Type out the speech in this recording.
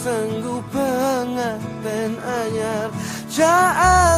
kesanggupan dan anyar. Jahat.